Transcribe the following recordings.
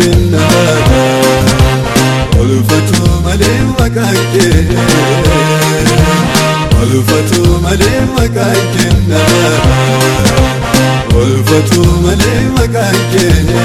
حكينا ألفة مليم وكحكينا ألفة مليم وكحكينا ألفة مليم وكحكينا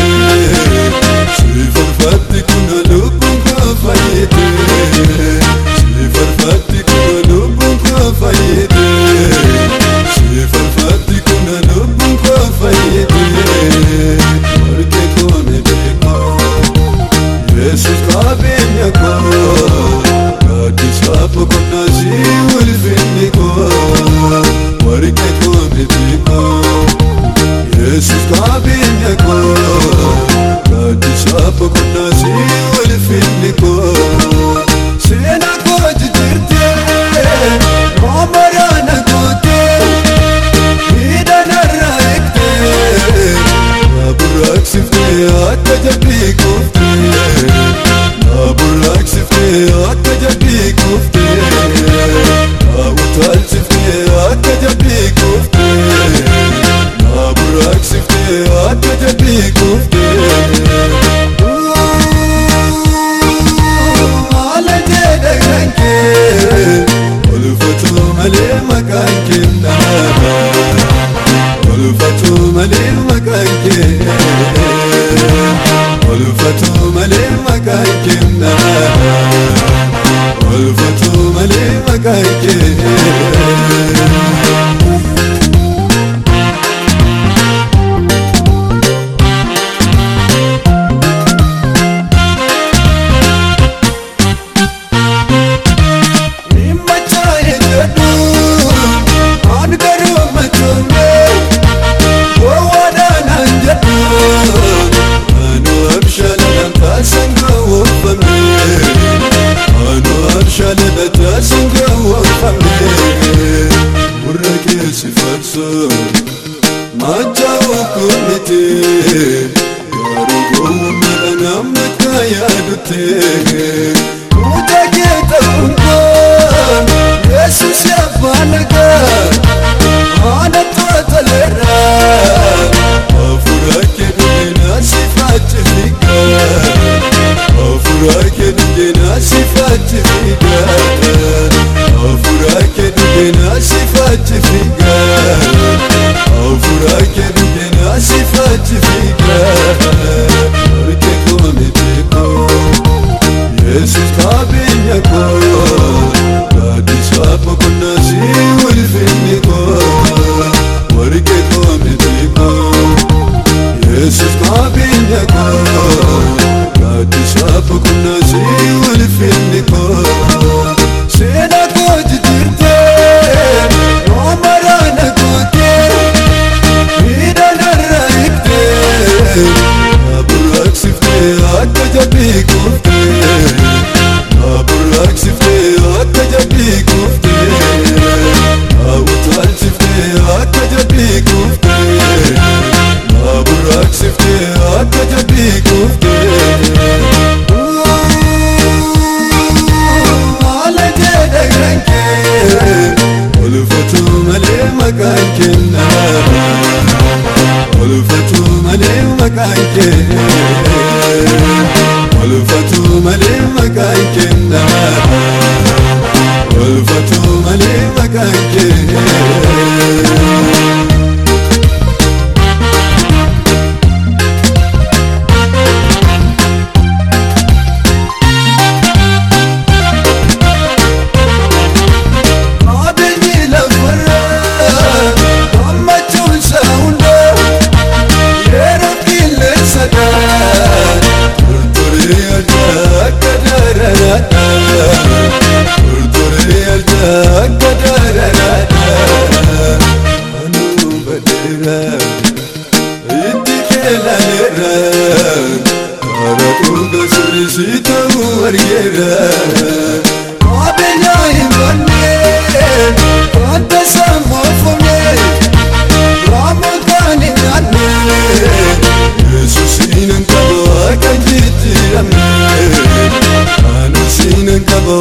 fayetie oluteko amebeko yesu kabenyako katisapo konazi olifindiko oluteko amebeko yesu kabenyako ngai te ያትህ ውደጌጠው እንኳን ኢየሱስ ያባለቀ አነቷተለራ አፉራኬዱጌና ሲፋጭፊገ አፉራኬዱጌና ሲፋጭፊገ አፉራኬዱጌና ሲፋጭፊገ አፉራኬዱጌና ሲፋጭፊገ malingaka ke. Qabeenyaa hin banneen wanta sammoofamne raamotaan hin nyaanne yesuusiin hin qaba kan jijjiiramne anuusiin hin qaba